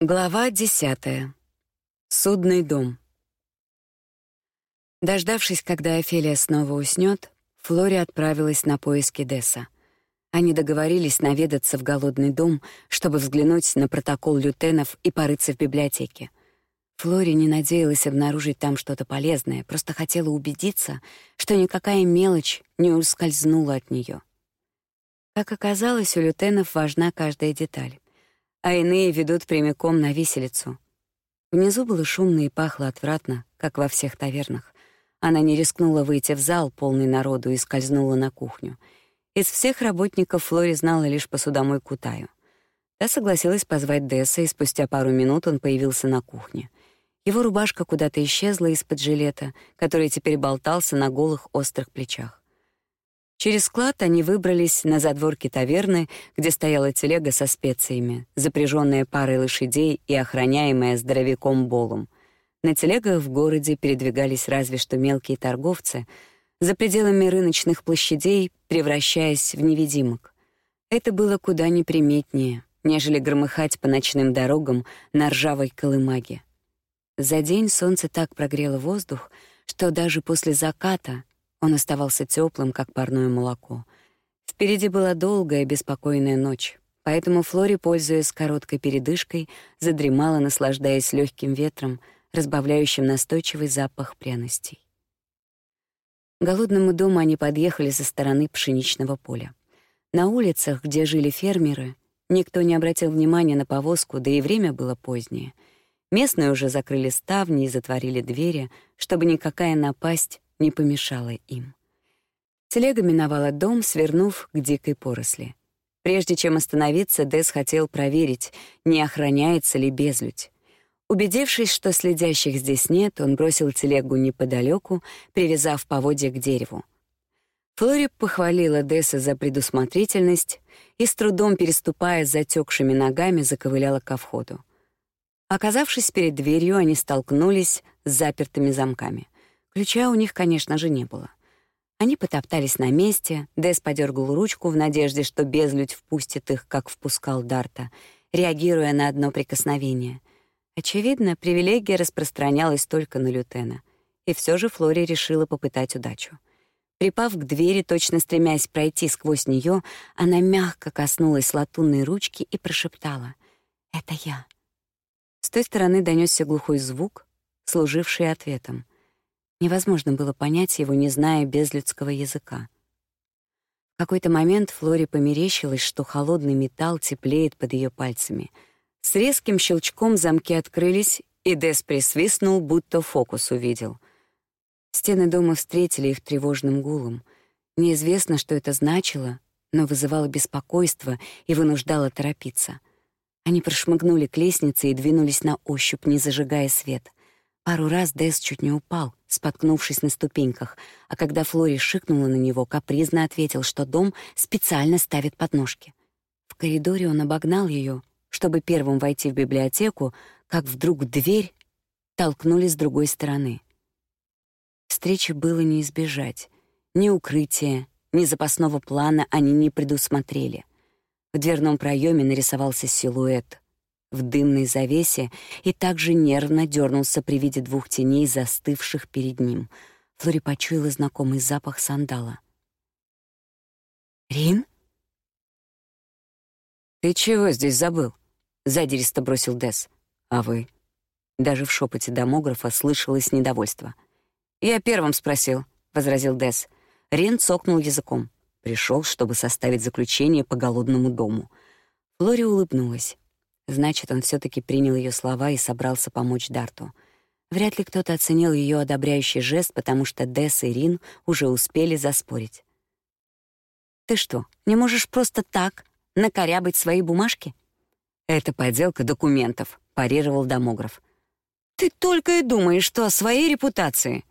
Глава десятая. Судный дом. Дождавшись, когда Офелия снова уснёт, Флори отправилась на поиски Десса. Они договорились наведаться в голодный дом, чтобы взглянуть на протокол лютенов и порыться в библиотеке. Флори не надеялась обнаружить там что-то полезное, просто хотела убедиться, что никакая мелочь не ускользнула от неё. Как оказалось, у лютенов важна каждая деталь а иные ведут прямиком на виселицу. Внизу было шумно и пахло отвратно, как во всех тавернах. Она не рискнула выйти в зал, полный народу, и скользнула на кухню. Из всех работников Флори знала лишь посудомойку Таю. Та согласилась позвать Десса, и спустя пару минут он появился на кухне. Его рубашка куда-то исчезла из-под жилета, который теперь болтался на голых острых плечах. Через склад они выбрались на задворки таверны, где стояла телега со специями, запряженная парой лошадей и охраняемая здоровяком Болом. На телегах в городе передвигались разве что мелкие торговцы, за пределами рыночных площадей превращаясь в невидимок. Это было куда неприметнее, нежели громыхать по ночным дорогам на ржавой колымаге. За день солнце так прогрело воздух, что даже после заката он оставался теплым, как парное молоко. Впереди была долгая, беспокойная ночь, поэтому Флори, пользуясь короткой передышкой, задремала, наслаждаясь легким ветром, разбавляющим настойчивый запах пряностей. К голодному дому они подъехали со стороны пшеничного поля. На улицах, где жили фермеры, никто не обратил внимания на повозку, да и время было позднее. Местные уже закрыли ставни и затворили двери, чтобы никакая напасть не помешало им. Телега миновала дом, свернув к дикой поросли. Прежде чем остановиться, Дэс хотел проверить, не охраняется ли безлюдь. Убедившись, что следящих здесь нет, он бросил телегу неподалеку, привязав поводья к дереву. Флори похвалила Десса за предусмотрительность и с трудом переступая с затекшими ногами заковыляла ко входу. Оказавшись перед дверью, они столкнулись с запертыми замками. Ключа у них, конечно же, не было. Они потоптались на месте, Дэс подергал ручку в надежде, что безлюдь впустит их, как впускал Дарта, реагируя на одно прикосновение. Очевидно, привилегия распространялась только на Лютена. И все же Флори решила попытать удачу. Припав к двери, точно стремясь пройти сквозь нее, она мягко коснулась латунной ручки и прошептала: "Это я". С той стороны донесся глухой звук, служивший ответом. Невозможно было понять его, не зная безлюдского языка. В какой-то момент Флоре померещилось, что холодный металл теплеет под ее пальцами. С резким щелчком замки открылись, и Дес присвистнул, будто фокус увидел. Стены дома встретили их тревожным гулом. Неизвестно, что это значило, но вызывало беспокойство и вынуждало торопиться. Они прошмыгнули к лестнице и двинулись на ощупь, не зажигая свет. Пару раз Дэс чуть не упал, споткнувшись на ступеньках, а когда Флори шикнула на него, капризно ответил, что дом специально ставит подножки. В коридоре он обогнал ее, чтобы первым войти в библиотеку, как вдруг дверь толкнули с другой стороны. Встречи было не избежать. Ни укрытия, ни запасного плана они не предусмотрели. В дверном проеме нарисовался силуэт, в дымной завесе и также нервно дернулся при виде двух теней, застывших перед ним. Флори почуяла знакомый запах сандала. «Рин?» «Ты чего здесь забыл?» — задиристо бросил Дес. «А вы?» Даже в шепоте домографа слышалось недовольство. «Я первым спросил», — возразил Дес. Рин цокнул языком. Пришел, чтобы составить заключение по голодному дому. Флори улыбнулась. Значит, он все таки принял ее слова и собрался помочь Дарту. Вряд ли кто-то оценил ее одобряющий жест, потому что Десс и Рин уже успели заспорить. «Ты что, не можешь просто так накорябать свои бумажки?» «Это подделка документов», — парировал домограф. «Ты только и думаешь, что о своей репутации».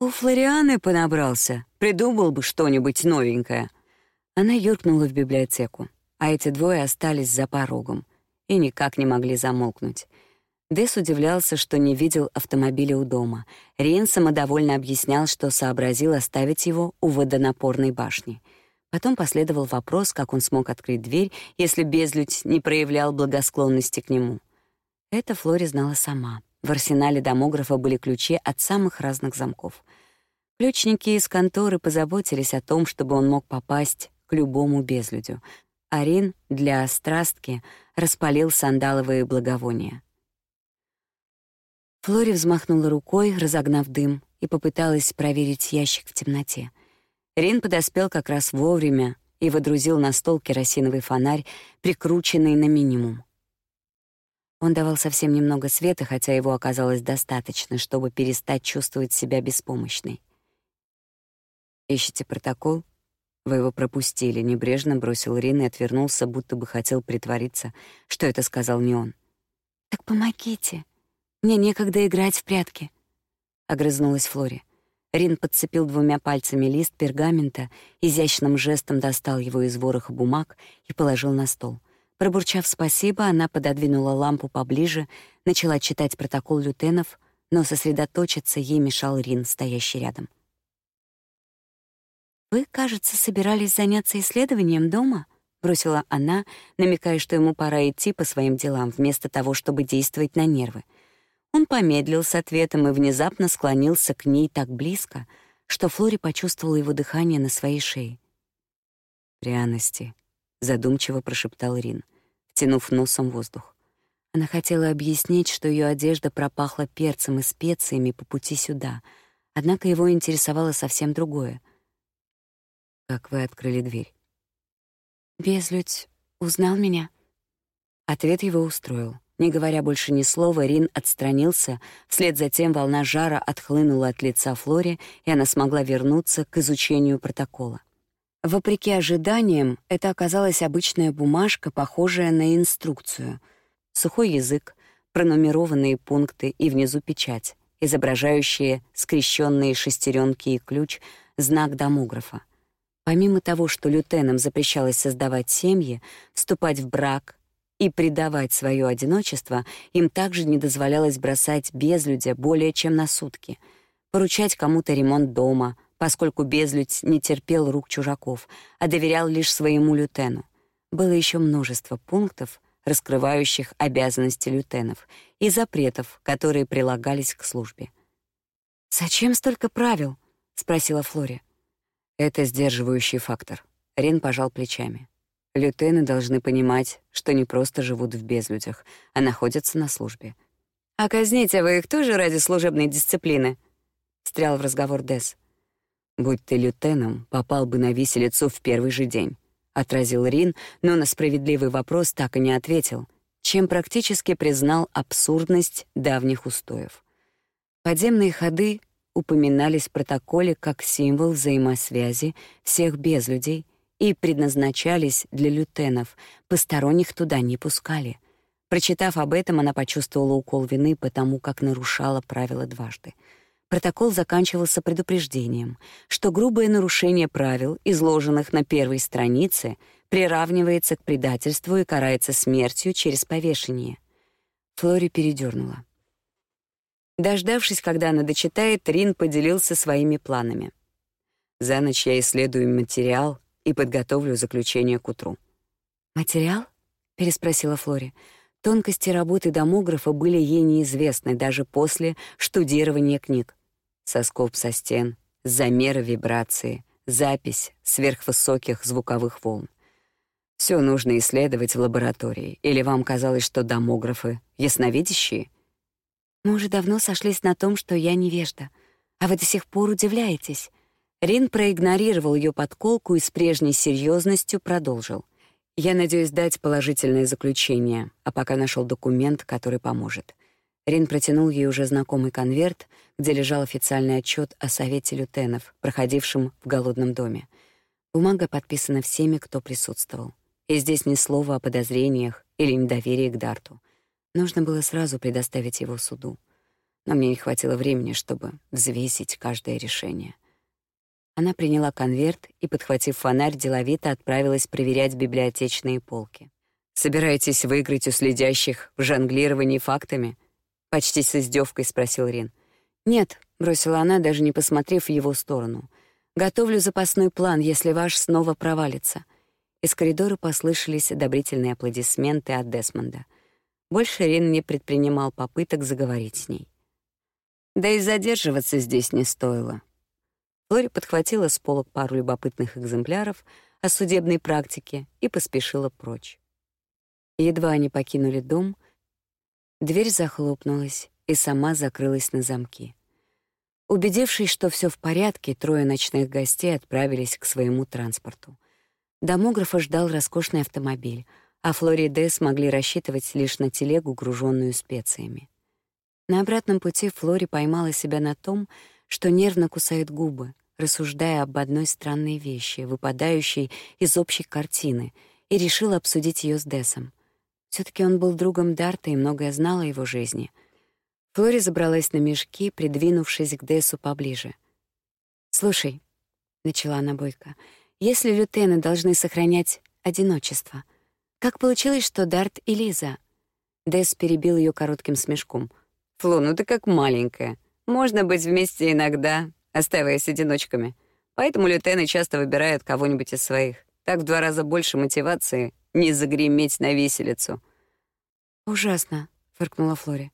«У Флорианы понабрался. Придумал бы что-нибудь новенькое». Она юркнула в библиотеку, а эти двое остались за порогом и никак не могли замолкнуть. Дэс удивлялся, что не видел автомобиля у дома. Рин самодовольно объяснял, что сообразил оставить его у водонапорной башни. Потом последовал вопрос, как он смог открыть дверь, если безлюдь не проявлял благосклонности к нему. Это Флори знала сама. В арсенале домографа были ключи от самых разных замков. Ключники из конторы позаботились о том, чтобы он мог попасть к любому безлюдю. Арин для страстки распалил сандаловые благовония. Флори взмахнула рукой, разогнав дым, и попыталась проверить ящик в темноте. Рин подоспел как раз вовремя и водрузил на стол керосиновый фонарь, прикрученный на минимум. Он давал совсем немного света, хотя его оказалось достаточно, чтобы перестать чувствовать себя беспомощной. «Ищите протокол?» «Вы его пропустили», — небрежно бросил Рин и отвернулся, будто бы хотел притвориться, что это сказал не он. «Так помогите», мне некогда играть в прятки, огрызнулась Флори. Рин подцепил двумя пальцами лист пергамента, изящным жестом достал его из вороха бумаг и положил на стол. Пробурчав спасибо, она пододвинула лампу поближе, начала читать протокол лютенов, но сосредоточиться ей мешал Рин, стоящий рядом. Вы, кажется, собирались заняться исследованием дома, бросила она, намекая, что ему пора идти по своим делам, вместо того, чтобы действовать на нервы. Он помедлил с ответом и внезапно склонился к ней так близко, что Флори почувствовала его дыхание на своей шее. «Пряности», — задумчиво прошептал Рин, втянув носом воздух. Она хотела объяснить, что ее одежда пропахла перцем и специями по пути сюда, однако его интересовало совсем другое. «Как вы открыли дверь?» «Безлюдь узнал меня?» Ответ его устроил. Не говоря больше ни слова, Рин отстранился, вслед за тем волна жара отхлынула от лица Флори, и она смогла вернуться к изучению протокола. Вопреки ожиданиям, это оказалась обычная бумажка, похожая на инструкцию. Сухой язык, пронумерованные пункты и внизу печать, изображающие скрещенные шестеренки и ключ, знак домографа. Помимо того, что лютенам запрещалось создавать семьи, вступать в брак, и предавать свое одиночество им также не дозволялось бросать безлюдя более чем на сутки, поручать кому-то ремонт дома, поскольку безлюдь не терпел рук чужаков, а доверял лишь своему лютену. Было еще множество пунктов, раскрывающих обязанности лютенов, и запретов, которые прилагались к службе. «Зачем столько правил?» — спросила Флори. «Это сдерживающий фактор». Рен пожал плечами. Лютены должны понимать, что не просто живут в безлюдях, а находятся на службе. «А казните вы их тоже ради служебной дисциплины?» — встрял в разговор Дес. «Будь ты лютеном, попал бы на виселицу в первый же день», — отразил Рин, но на справедливый вопрос так и не ответил, чем практически признал абсурдность давних устоев. Подземные ходы упоминались в протоколе как символ взаимосвязи всех безлюдей и предназначались для лютенов, посторонних туда не пускали. Прочитав об этом, она почувствовала укол вины, потому как нарушала правила дважды. Протокол заканчивался предупреждением, что грубое нарушение правил, изложенных на первой странице, приравнивается к предательству и карается смертью через повешение. Флори передернула. Дождавшись, когда она дочитает, Рин поделился своими планами. За ночь я исследую материал, и подготовлю заключение к утру. Материал? переспросила Флори. Тонкости работы домографа были ей неизвестны даже после штудирования книг. Соскоб со стен, замеры вибрации, запись сверхвысоких звуковых волн. Все нужно исследовать в лаборатории. Или вам казалось, что домографы ясновидящие? Мы уже давно сошлись на том, что я невежда, а вы до сих пор удивляетесь. Рин проигнорировал ее подколку и с прежней серьезностью продолжил. «Я надеюсь дать положительное заключение, а пока нашел документ, который поможет». Рин протянул ей уже знакомый конверт, где лежал официальный отчет о совете лютенов, проходившем в голодном доме. Бумага подписана всеми, кто присутствовал. И здесь ни слова о подозрениях или недоверии к Дарту. Нужно было сразу предоставить его суду. Но мне не хватило времени, чтобы взвесить каждое решение. Она приняла конверт и, подхватив фонарь, деловито отправилась проверять библиотечные полки. «Собираетесь выиграть у следящих в жонглировании фактами?» Почти с издевкой спросил Рин. «Нет», — бросила она, даже не посмотрев в его сторону. «Готовлю запасной план, если ваш снова провалится». Из коридора послышались одобрительные аплодисменты от Десмонда. Больше Рин не предпринимал попыток заговорить с ней. Да и задерживаться здесь не стоило. Флори подхватила с полок пару любопытных экземпляров о судебной практике и поспешила прочь. Едва они покинули дом, дверь захлопнулась и сама закрылась на замки. Убедившись, что все в порядке, трое ночных гостей отправились к своему транспорту. Домографа ждал роскошный автомобиль, а Флори и Дэс могли рассчитывать лишь на телегу, груженную специями. На обратном пути Флори поймала себя на том, что нервно кусает губы, рассуждая об одной странной вещи, выпадающей из общей картины, и решила обсудить ее с Десом. все таки он был другом Дарта и многое знал о его жизни. Флори забралась на мешки, придвинувшись к Десу поближе. «Слушай», — начала она бойко, — «если лютены должны сохранять одиночество, как получилось, что Дарт и Лиза?» Дес перебил ее коротким смешком. «Фло, ну ты как маленькая. Можно быть вместе иногда, оставаясь одиночками. Поэтому лютены часто выбирают кого-нибудь из своих. Так в два раза больше мотивации не загреметь на виселицу. «Ужасно», — фыркнула Флори.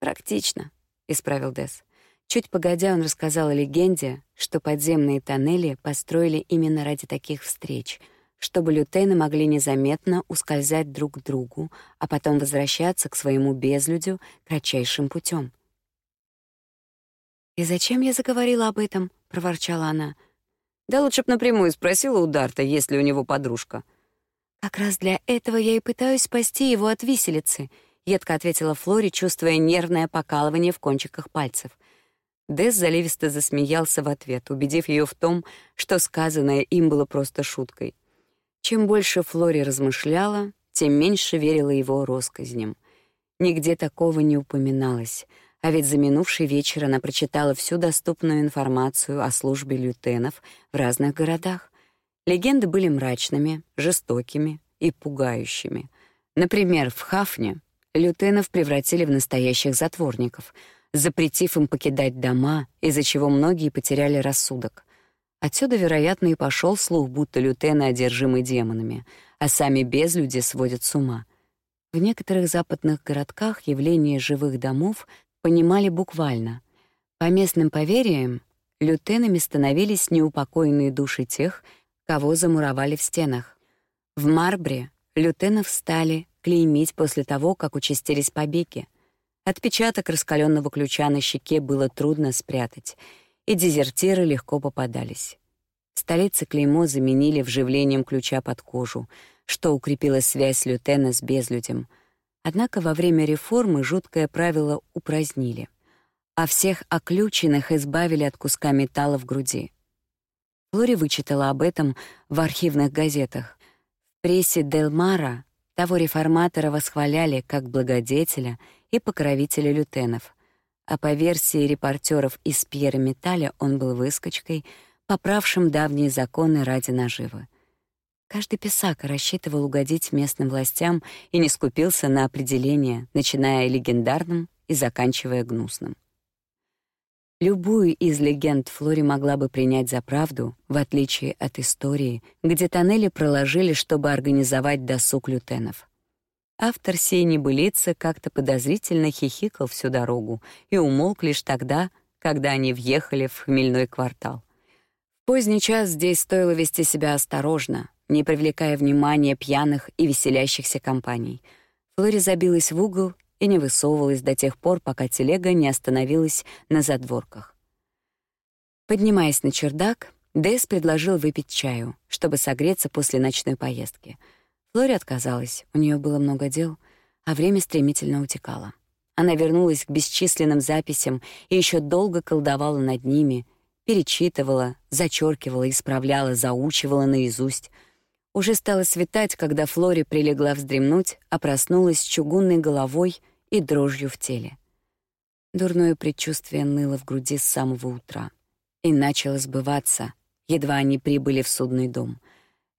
«Практично», — исправил Дес. Чуть погодя, он рассказал о легенде, что подземные тоннели построили именно ради таких встреч, чтобы лютены могли незаметно ускользать друг к другу, а потом возвращаться к своему безлюдю кратчайшим путем. «И зачем я заговорила об этом?» — проворчала она. «Да лучше б напрямую спросила у Дарта, есть ли у него подружка». «Как раз для этого я и пытаюсь спасти его от виселицы», — едко ответила Флори, чувствуя нервное покалывание в кончиках пальцев. Дэс заливисто засмеялся в ответ, убедив ее в том, что сказанное им было просто шуткой. Чем больше Флори размышляла, тем меньше верила его россказням. Нигде такого не упоминалось — а ведь за минувший вечер она прочитала всю доступную информацию о службе лютенов в разных городах. Легенды были мрачными, жестокими и пугающими. Например, в Хафне лютенов превратили в настоящих затворников, запретив им покидать дома, из-за чего многие потеряли рассудок. Отсюда, вероятно, и пошел слух, будто лютены одержимы демонами, а сами безлюди сводят с ума. В некоторых западных городках явление живых домов понимали буквально. По местным поверьям, лютенами становились неупокоенные души тех, кого замуровали в стенах. В Марбре лютенов стали клеймить после того, как участились побеги. Отпечаток раскаленного ключа на щеке было трудно спрятать, и дезертиры легко попадались. В столице клеймо заменили вживлением ключа под кожу, что укрепило связь лютена с безлюдем — Однако во время реформы жуткое правило упразднили, а всех оключенных избавили от куска металла в груди. Флори вычитала об этом в архивных газетах. В прессе Делмара того реформатора восхваляли как благодетеля и покровителя лютенов, а по версии репортеров из Пьера Металля он был выскочкой, поправшим давние законы ради наживы. Каждый писак рассчитывал угодить местным властям и не скупился на определения, начиная легендарным и заканчивая гнусным. Любую из легенд Флори могла бы принять за правду, в отличие от истории, где тоннели проложили, чтобы организовать досуг лютенов. Автор сей небылицы как-то подозрительно хихикал всю дорогу и умолк лишь тогда, когда они въехали в хмельной квартал. В поздний час здесь стоило вести себя осторожно, не привлекая внимания пьяных и веселящихся компаний. Флори забилась в угол и не высовывалась до тех пор, пока телега не остановилась на задворках. Поднимаясь на чердак, Дэс предложил выпить чаю, чтобы согреться после ночной поездки. Флори отказалась, у нее было много дел, а время стремительно утекало. Она вернулась к бесчисленным записям и еще долго колдовала над ними, перечитывала, зачеркивала, исправляла, заучивала наизусть — уже стало светать, когда Флори прилегла вздремнуть, а проснулась с чугунной головой и дрожью в теле. Дурное предчувствие ныло в груди с самого утра и начало сбываться, едва они прибыли в судный дом.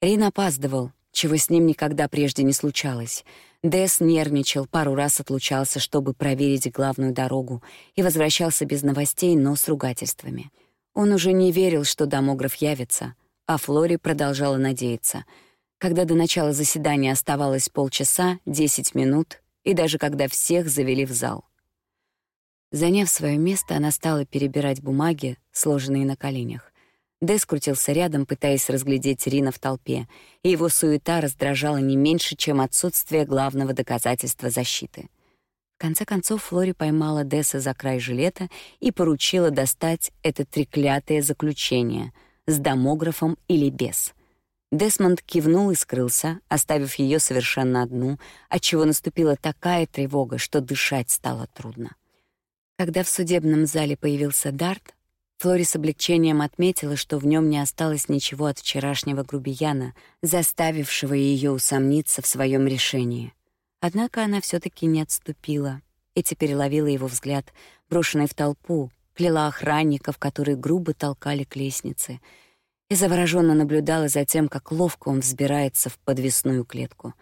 Рин опаздывал, чего с ним никогда прежде не случалось. Дэс нервничал, пару раз отлучался, чтобы проверить главную дорогу, и возвращался без новостей, но с ругательствами. Он уже не верил, что домограф явится, а Флори продолжала надеяться — когда до начала заседания оставалось полчаса, десять минут и даже когда всех завели в зал. Заняв свое место, она стала перебирать бумаги, сложенные на коленях. Дэс крутился рядом, пытаясь разглядеть Рина в толпе, и его суета раздражала не меньше, чем отсутствие главного доказательства защиты. В конце концов Флори поймала Дэса за край жилета и поручила достать это треклятое заключение с домографом или без. Десмонд кивнул и скрылся, оставив ее совершенно одну, отчего наступила такая тревога, что дышать стало трудно. Когда в судебном зале появился Дарт, Флори с облегчением отметила, что в нем не осталось ничего от вчерашнего грубияна, заставившего ее усомниться в своем решении. Однако она все таки не отступила и теперь ловила его взгляд, брошенный в толпу, кляла охранников, которые грубо толкали к лестнице, и завороженно наблюдала за тем, как ловко он взбирается в подвесную клетку.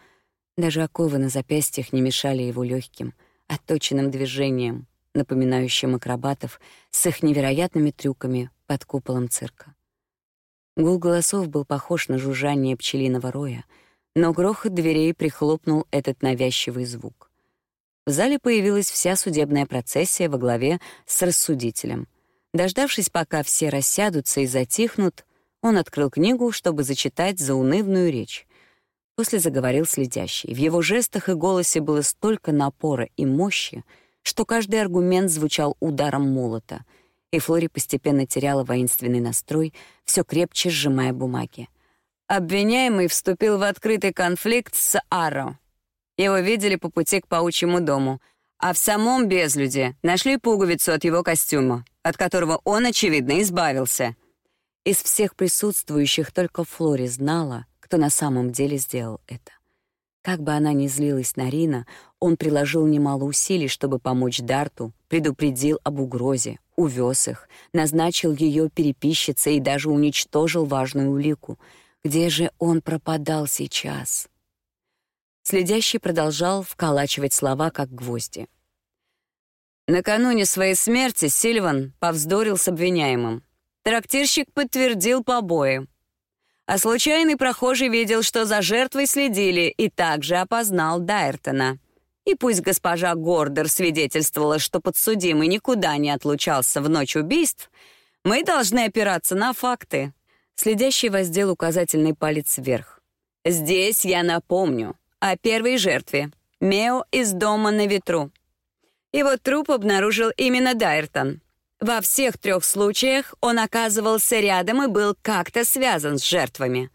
Даже оковы на запястьях не мешали его легким, отточенным движениям, напоминающим акробатов с их невероятными трюками под куполом цирка. Гул голосов был похож на жужжание пчелиного роя, но грохот дверей прихлопнул этот навязчивый звук. В зале появилась вся судебная процессия во главе с рассудителем. Дождавшись, пока все рассядутся и затихнут, он открыл книгу, чтобы зачитать заунывную речь. После заговорил следящий. В его жестах и голосе было столько напора и мощи, что каждый аргумент звучал ударом молота, и Флори постепенно теряла воинственный настрой, все крепче сжимая бумаги. Обвиняемый вступил в открытый конфликт с Аро. Его видели по пути к паучьему дому, а в самом безлюде нашли пуговицу от его костюма, от которого он, очевидно, избавился. Из всех присутствующих только Флори знала, кто на самом деле сделал это. Как бы она ни злилась на Рина, он приложил немало усилий, чтобы помочь Дарту, предупредил об угрозе, увез их, назначил ее переписчицей и даже уничтожил важную улику. Где же он пропадал сейчас? Следящий продолжал вколачивать слова, как гвозди. Накануне своей смерти Сильван повздорил с обвиняемым. Трактирщик подтвердил побои а случайный прохожий видел, что за жертвой следили, и также опознал Дайртона. И пусть госпожа Гордер свидетельствовала, что подсудимый никуда не отлучался в ночь убийств, мы должны опираться на факты. Следящий воздел указательный палец вверх. Здесь я напомню о первой жертве — Мео из дома на ветру. Его труп обнаружил именно Дайртон. Во всех трех случаях он оказывался рядом и был как-то связан с жертвами.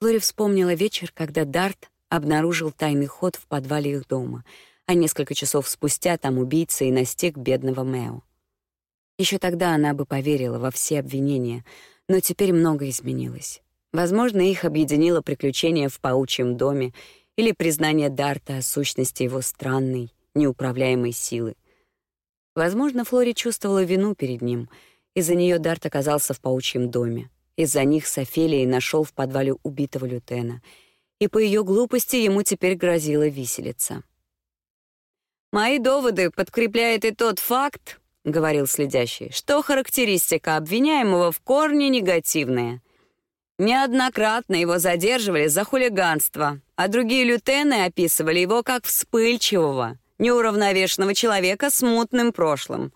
Флори вспомнила вечер, когда Дарт обнаружил тайный ход в подвале их дома, а несколько часов спустя там убийца и настиг бедного Мэо. Еще тогда она бы поверила во все обвинения, но теперь многое изменилось. Возможно, их объединило приключение в паучьем доме или признание Дарта о сущности его странной, неуправляемой силы. Возможно, Флори чувствовала вину перед ним. Из-за нее Дарт оказался в паучьем доме. Из-за них с Офелией нашел в подвале убитого лютена. И по ее глупости ему теперь грозила виселица. «Мои доводы подкрепляет и тот факт, — говорил следящий, — что характеристика обвиняемого в корне негативная. Неоднократно его задерживали за хулиганство, а другие лютены описывали его как вспыльчивого, неуравновешенного человека с мутным прошлым.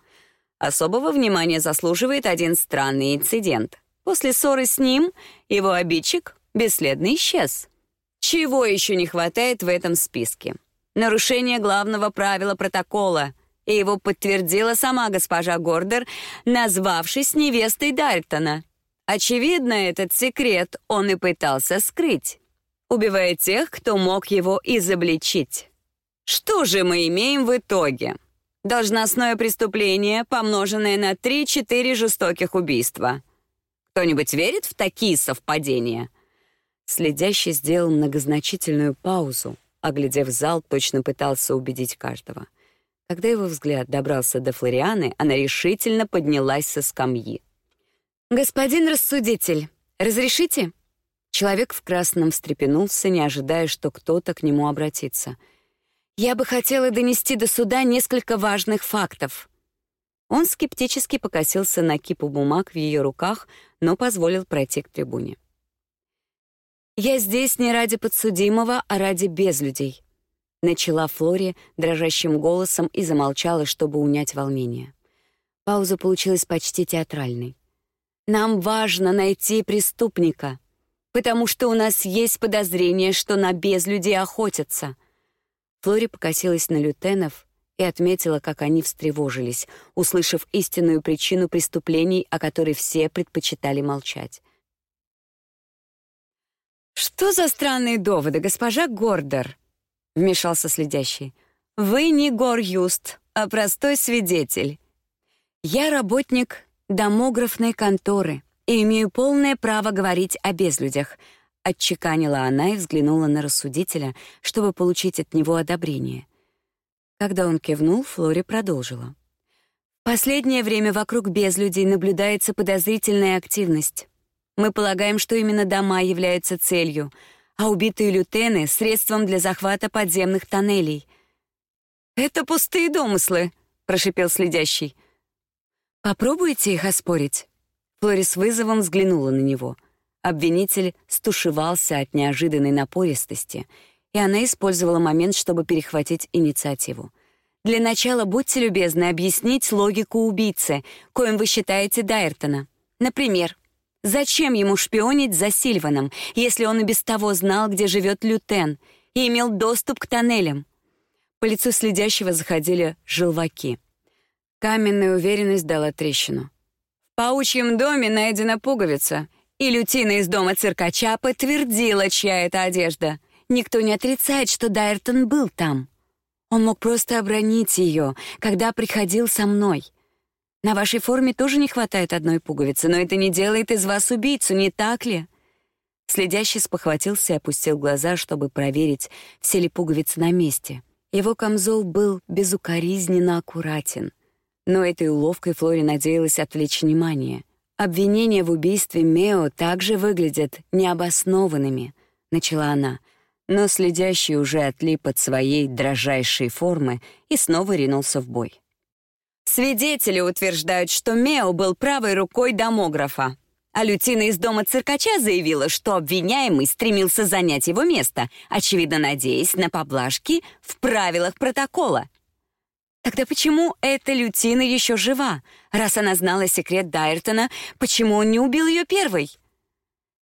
Особого внимания заслуживает один странный инцидент. После ссоры с ним его обидчик бесследно исчез. Чего еще не хватает в этом списке? Нарушение главного правила протокола, и его подтвердила сама госпожа Гордер, назвавшись невестой Дальтона. Очевидно, этот секрет он и пытался скрыть, убивая тех, кто мог его изобличить. Что же мы имеем в итоге? Должностное преступление, помноженное на 3-4 жестоких убийства. Кто-нибудь верит в такие совпадения? Следящий сделал многозначительную паузу, оглядев зал, точно пытался убедить каждого. Когда его взгляд добрался до Флорианы, она решительно поднялась со скамьи. «Господин рассудитель, разрешите?» Человек в красном встрепенулся, не ожидая, что кто-то к нему обратится — я бы хотела донести до суда несколько важных фактов. Он скептически покосился на кипу бумаг в ее руках, но позволил пройти к трибуне. Я здесь не ради подсудимого, а ради безлюдей. начала Флори дрожащим голосом и замолчала, чтобы унять волнение. Пауза получилась почти театральной. Нам важно найти преступника, потому что у нас есть подозрение, что на безлюдей охотятся. Флори покосилась на лютенов и отметила, как они встревожились, услышав истинную причину преступлений, о которой все предпочитали молчать. Что за странные доводы, госпожа Гордер? вмешался следящий. Вы не Гор-Юст, а простой свидетель. Я работник домографной конторы и имею полное право говорить о безлюдях, отчеканила она и взглянула на рассудителя, чтобы получить от него одобрение. Когда он кивнул, Флори продолжила. Последнее время вокруг безлюдей наблюдается подозрительная активность. Мы полагаем, что именно дома являются целью, а убитые лютены — средством для захвата подземных тоннелей. «Это пустые домыслы», — прошипел следящий. «Попробуйте их оспорить». Флорис вызовом взглянула на него. Обвинитель стушевался от неожиданной напористости, и она использовала момент, чтобы перехватить инициативу. «Для начала будьте любезны объяснить логику убийцы, коим вы считаете Дайртона. Например, Зачем ему шпионить за Сильваном, если он и без того знал, где живет Лютен, и имел доступ к тоннелям? По лицу следящего заходили желваки. Каменная уверенность дала трещину. В паучьем доме найдена пуговица, и лютина из дома циркача подтвердила, чья это одежда. Никто не отрицает, что Дайртон был там. Он мог просто обронить ее, когда приходил со мной. На вашей форме тоже не хватает одной пуговицы, но это не делает из вас убийцу, не так ли? Следящий спохватился и опустил глаза, чтобы проверить, все ли пуговицы на месте. Его камзол был безукоризненно аккуратен. Но этой уловкой Флори надеялась отвлечь внимание. Обвинения в убийстве Мео также выглядят необоснованными, начала она. Но следящий уже отлип от своей дрожайшей формы и снова ринулся в бой. Свидетели утверждают, что Мео был правой рукой домографа. А Лютина из дома циркача заявила, что обвиняемый стремился занять его место, очевидно надеясь на поблажки в правилах протокола. Тогда почему эта Лютина еще жива? Раз она знала секрет Дайртона, почему он не убил ее первой?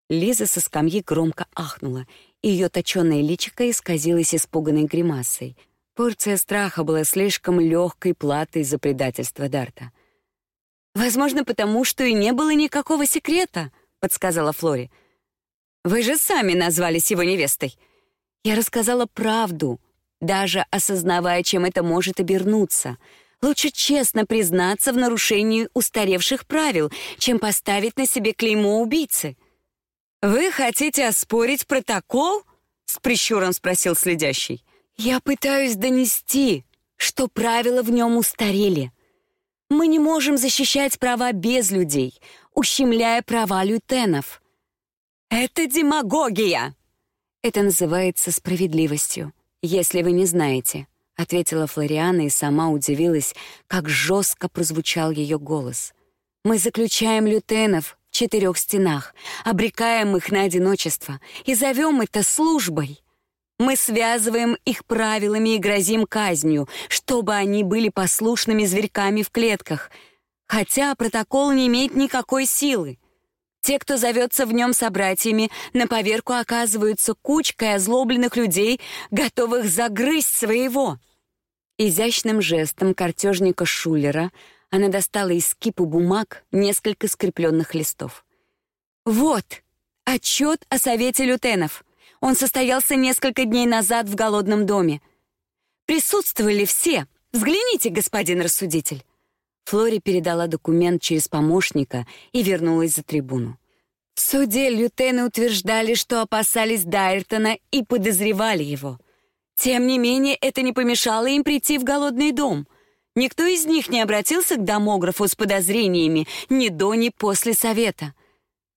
Лиза со скамьи громко ахнула, и ее точёное личико исказилось испуганной гримасой — Порция страха была слишком легкой платой за предательство Дарта. Возможно, потому что и не было никакого секрета, подсказала Флори. Вы же сами назвались его невестой. Я рассказала правду, даже осознавая, чем это может обернуться. Лучше честно признаться в нарушении устаревших правил, чем поставить на себе клеймо убийцы. Вы хотите оспорить протокол? с прищуром спросил следящий. Я пытаюсь донести, что правила в нем устарели. Мы не можем защищать права без людей, ущемляя права лютенов. Это демагогия. Это называется справедливостью, если вы не знаете, ответила Флориана и сама удивилась, как жестко прозвучал ее голос. Мы заключаем лютенов в четырех стенах, обрекаем их на одиночество и зовем это службой. Мы связываем их правилами и грозим казнью, чтобы они были послушными зверьками в клетках, хотя протокол не имеет никакой силы. Те, кто зовется в нем собратьями, на поверку оказываются кучкой озлобленных людей, готовых загрызть своего. Изящным жестом картежника Шулера она достала из кипы бумаг несколько скрепленных листов. «Вот, отчет о совете лютенов. Он состоялся несколько дней назад в голодном доме. Присутствовали все. Взгляните, господин рассудитель. Флори передала документ через помощника и вернулась за трибуну. В суде лютены утверждали, что опасались Дайртона и подозревали его. Тем не менее, это не помешало им прийти в голодный дом. Никто из них не обратился к домографу с подозрениями ни до, ни после совета.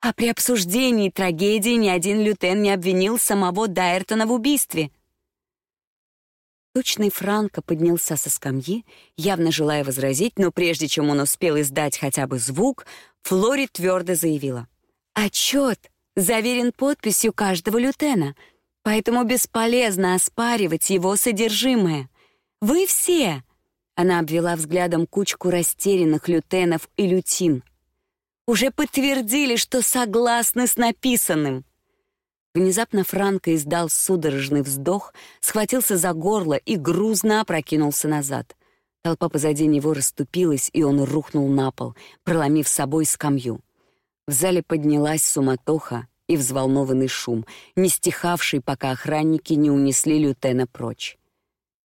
А при обсуждении трагедии ни один лютен не обвинил самого Дайртона в убийстве. Тучный Франко поднялся со скамьи, явно желая возразить, но прежде чем он успел издать хотя бы звук, Флори твердо заявила. «Отчет заверен подписью каждого лютена. Поэтому бесполезно оспаривать его содержимое. Вы все, она обвела взглядом кучку растерянных лютенов и лютин, уже подтвердили, что согласны с написанным. Внезапно Франко издал судорожный вздох, схватился за горло и грузно опрокинулся назад. Толпа позади него расступилась, и он рухнул на пол, проломив собой скамью. В зале поднялась суматоха и взволнованный шум, не стихавший, пока охранники не унесли лютена прочь.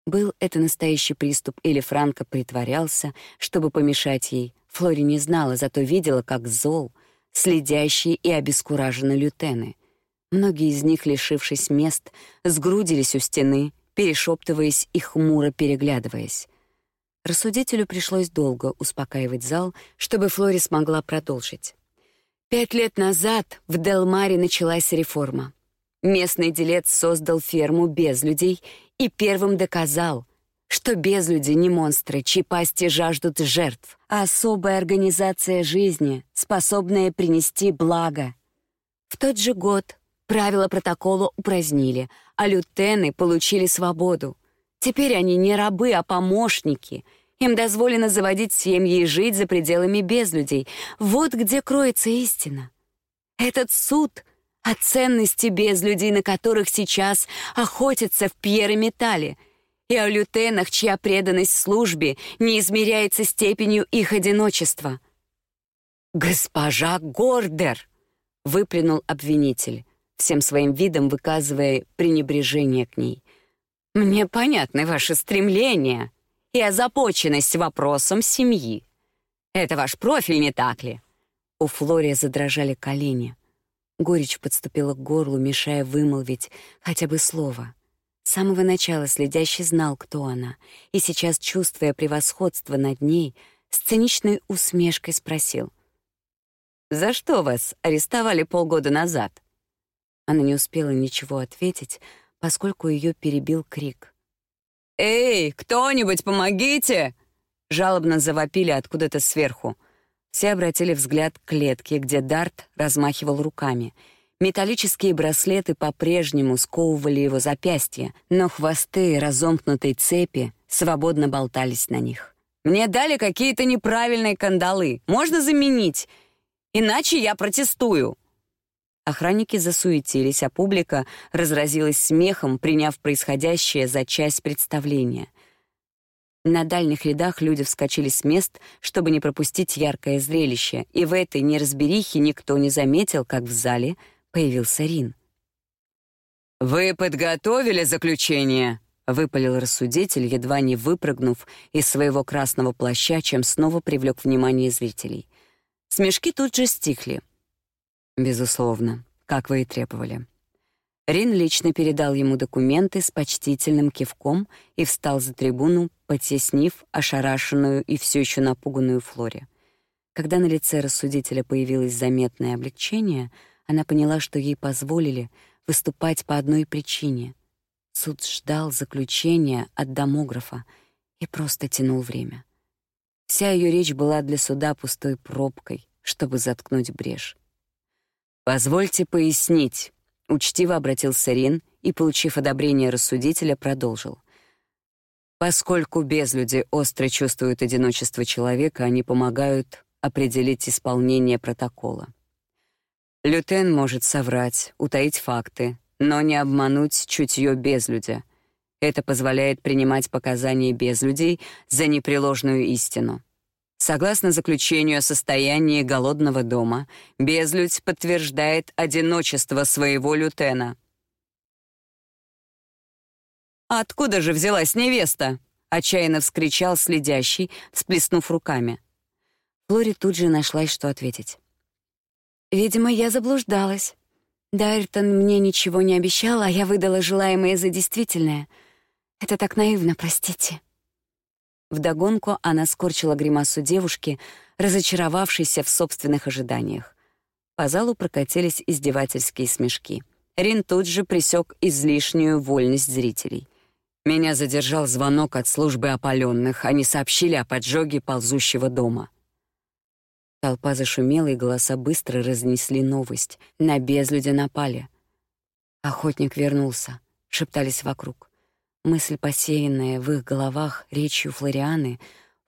Был это настоящий приступ или Франко притворялся, чтобы помешать ей? Флори не знала, зато видела, как зол, следящие и обескуражены лютены. Многие из них, лишившись мест, сгрудились у стены, перешептываясь и хмуро переглядываясь. Рассудителю пришлось долго успокаивать зал, чтобы Флори смогла продолжить. Пять лет назад в Делмаре началась реформа. Местный делец создал ферму без людей и первым доказал, что безлюди не монстры, чьи пасти жаждут жертв, а особая организация жизни, способная принести благо. В тот же год Правила протокола упразднили, а лютены получили свободу. Теперь они не рабы, а помощники. Им дозволено заводить семьи и жить за пределами безлюдей. Вот где кроется истина. Этот суд о ценности безлюдей, на которых сейчас охотятся в Пьере-Металле, и о лютенах, чья преданность службе не измеряется степенью их одиночества. «Госпожа Гордер!» — выплюнул обвинитель всем своим видом выказывая пренебрежение к ней. «Мне понятны ваши стремления и озабоченность вопросом семьи. Это ваш профиль, не так ли?» У Флория задрожали колени. Горечь подступила к горлу, мешая вымолвить хотя бы слово. С самого начала следящий знал, кто она, и сейчас, чувствуя превосходство над ней, с циничной усмешкой спросил. «За что вас арестовали полгода назад?» Она не успела ничего ответить, поскольку ее перебил крик. «Эй, кто-нибудь, помогите!» Жалобно завопили откуда-то сверху. Все обратили взгляд к клетке, где Дарт размахивал руками. Металлические браслеты по-прежнему сковывали его запястья, но хвосты разомкнутой цепи свободно болтались на них. «Мне дали какие-то неправильные кандалы. Можно заменить? Иначе я протестую!» Охранники засуетились, а публика разразилась смехом, приняв происходящее за часть представления. На дальних рядах люди вскочили с мест, чтобы не пропустить яркое зрелище, и в этой неразберихе никто не заметил, как в зале появился Рин. «Вы подготовили заключение?» — выпалил рассудитель, едва не выпрыгнув из своего красного плаща, чем снова привлек внимание зрителей. Смешки тут же стихли. Безусловно, как вы и требовали. Рин лично передал ему документы с почтительным кивком и встал за трибуну, потеснив ошарашенную и все еще напуганную Флори. Когда на лице рассудителя появилось заметное облегчение, она поняла, что ей позволили выступать по одной причине. Суд ждал заключения от домографа и просто тянул время. Вся ее речь была для суда пустой пробкой, чтобы заткнуть брешь. «Позвольте пояснить», — учтиво обратился Рин и, получив одобрение рассудителя, продолжил. «Поскольку безлюди остро чувствуют одиночество человека, они помогают определить исполнение протокола. Лютен может соврать, утаить факты, но не обмануть чутье безлюдя. Это позволяет принимать показания безлюдей за непреложную истину. Согласно заключению о состоянии голодного дома, Безлюдь подтверждает одиночество своего лютена. «Откуда же взялась невеста?» — отчаянно вскричал следящий, всплеснув руками. Флори тут же нашлась, что ответить. «Видимо, я заблуждалась. Дайртон мне ничего не обещал, а я выдала желаемое за действительное. Это так наивно, простите». Вдогонку она скорчила гримасу девушки, разочаровавшейся в собственных ожиданиях. По залу прокатились издевательские смешки. Рин тут же присек излишнюю вольность зрителей. Меня задержал звонок от службы опаленных. Они сообщили о поджоге ползущего дома. Толпа зашумела, и голоса быстро разнесли новость. На безлюдя напали. Охотник вернулся, шептались вокруг. Мысль, посеянная в их головах речью Флорианы,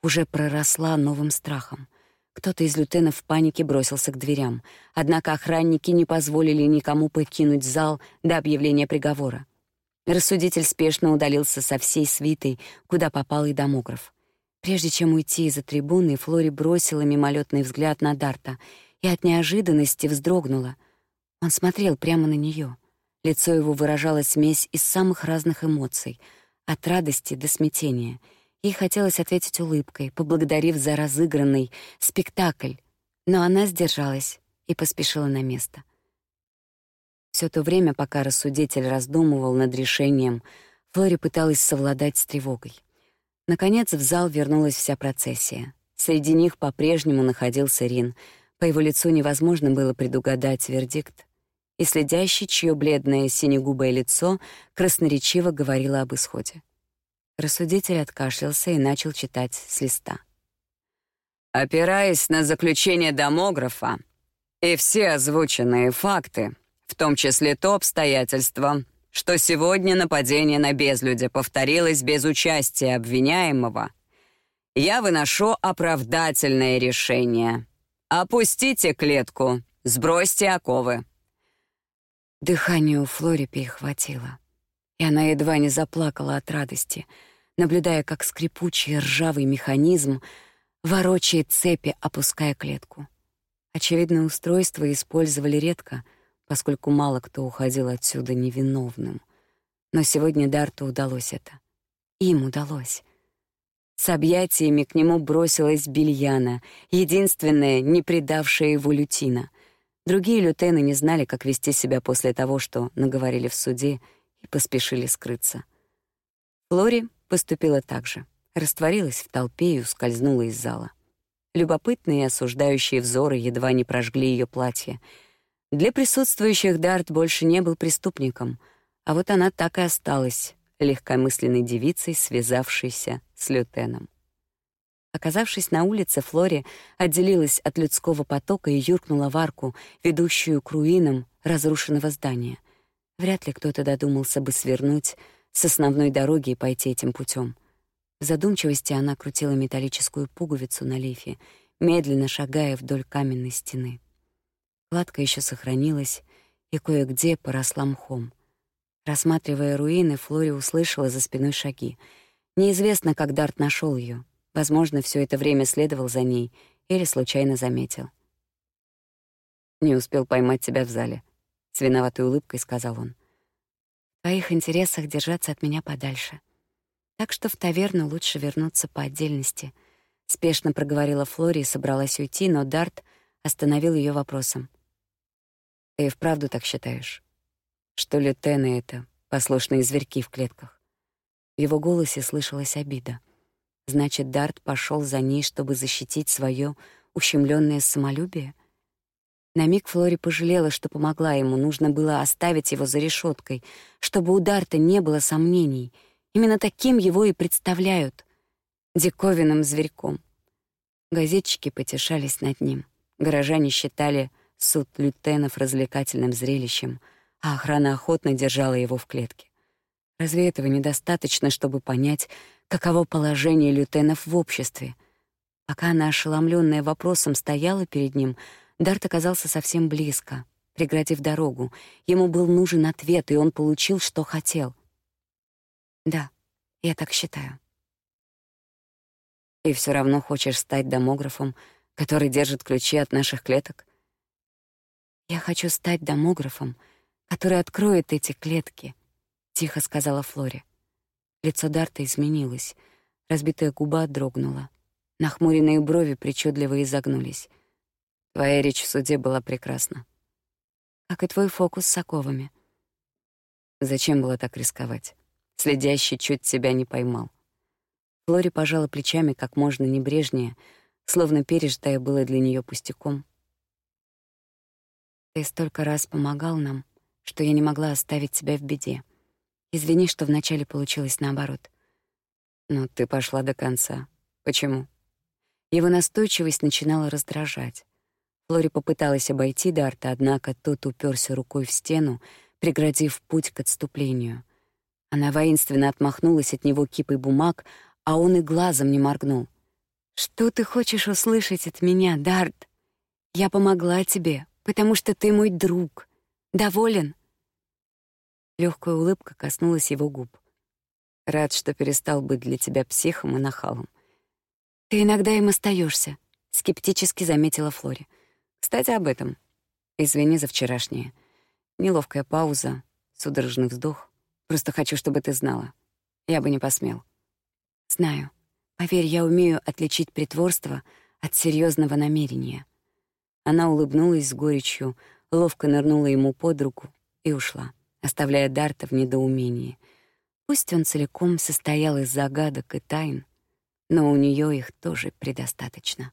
уже проросла новым страхом. Кто-то из лютенов в панике бросился к дверям, однако охранники не позволили никому покинуть зал до объявления приговора. Рассудитель спешно удалился со всей свитой, куда попал и домограф. Прежде чем уйти из-за трибуны, Флори бросила мимолетный взгляд на Дарта и от неожиданности вздрогнула. Он смотрел прямо на нее. Лицо его выражало смесь из самых разных эмоций, от радости до смятения — Ей хотелось ответить улыбкой, поблагодарив за разыгранный спектакль, но она сдержалась и поспешила на место. Все то время, пока рассудитель раздумывал над решением, Флори пыталась совладать с тревогой. Наконец в зал вернулась вся процессия. Среди них по-прежнему находился Рин. По его лицу невозможно было предугадать вердикт. И следящий, чье бледное синегубое лицо красноречиво говорило об исходе. Рассудитель откашлялся и начал читать с листа. Опираясь на заключение домографа и все озвученные факты, в том числе то обстоятельство, что сегодня нападение на безлюдя повторилось без участия обвиняемого, я выношу оправдательное решение. Опустите клетку, сбросьте оковы. Дыхание у Флори перехватило и она едва не заплакала от радости, наблюдая, как скрипучий ржавый механизм ворочает цепи, опуская клетку. Очевидно, устройство использовали редко, поскольку мало кто уходил отсюда невиновным. Но сегодня Дарту удалось это. Им удалось. С объятиями к нему бросилась Бельяна, единственная, не предавшая его лютина. Другие лютены не знали, как вести себя после того, что наговорили в суде и поспешили скрыться. Флори поступила так же, растворилась в толпе и ускользнула из зала. Любопытные и осуждающие взоры едва не прожгли ее платье. Для присутствующих Дарт больше не был преступником, а вот она так и осталась легкомысленной девицей, связавшейся с лютеном. Оказавшись на улице, Флори отделилась от людского потока и юркнула в арку, ведущую к руинам разрушенного здания — Вряд ли кто-то додумался бы свернуть с основной дороги и пойти этим путем. В задумчивости она крутила металлическую пуговицу на лифе, медленно шагая вдоль каменной стены. Кладка еще сохранилась и кое-где поросла мхом. Рассматривая руины, Флори услышала за спиной шаги. Неизвестно, как Дарт нашел ее. Возможно, все это время следовал за ней или случайно заметил. Не успел поймать тебя в зале, с виноватой улыбкой сказал он. В твоих интересах держаться от меня подальше. Так что в таверну лучше вернуться по отдельности. Спешно проговорила Флори и собралась уйти, но Дарт остановил ее вопросом. Ты вправду так считаешь? Что лютены — это послушные зверьки в клетках? В его голосе слышалась обида. Значит, Дарт пошел за ней, чтобы защитить свое ущемленное самолюбие? На миг Флори пожалела, что помогла ему, нужно было оставить его за решеткой, чтобы у Дарта не было сомнений. Именно таким его и представляют — диковинным зверьком. Газетчики потешались над ним. Горожане считали суд лютенов развлекательным зрелищем, а охрана охотно держала его в клетке. Разве этого недостаточно, чтобы понять, каково положение лютенов в обществе? Пока она, ошеломленная вопросом, стояла перед ним — Дарт оказался совсем близко, преградив дорогу. Ему был нужен ответ, и он получил, что хотел. Да, я так считаю. И все равно хочешь стать домографом, который держит ключи от наших клеток? Я хочу стать домографом, который откроет эти клетки, тихо сказала Флори. Лицо Дарта изменилось, разбитая губа дрогнула, нахмуренные брови причудливо изогнулись. Твоя речь в суде была прекрасна. Как и твой фокус с оковами. Зачем было так рисковать? Следящий чуть тебя не поймал. Флори пожала плечами как можно небрежнее, словно пережитое было для нее пустяком. Ты столько раз помогал нам, что я не могла оставить тебя в беде. Извини, что вначале получилось наоборот. Но ты пошла до конца. Почему? Его настойчивость начинала раздражать. Флори попыталась обойти Дарта, однако тот уперся рукой в стену, преградив путь к отступлению. Она воинственно отмахнулась от него кипой бумаг, а он и глазом не моргнул. «Что ты хочешь услышать от меня, Дарт? Я помогла тебе, потому что ты мой друг. Доволен?» Легкая улыбка коснулась его губ. «Рад, что перестал быть для тебя психом и нахалом». «Ты иногда им остаешься, скептически заметила Флори. «Кстати, об этом. Извини за вчерашнее. Неловкая пауза, судорожный вздох. Просто хочу, чтобы ты знала. Я бы не посмел». «Знаю. Поверь, я умею отличить притворство от серьезного намерения». Она улыбнулась с горечью, ловко нырнула ему под руку и ушла, оставляя Дарта в недоумении. Пусть он целиком состоял из загадок и тайн, но у нее их тоже предостаточно.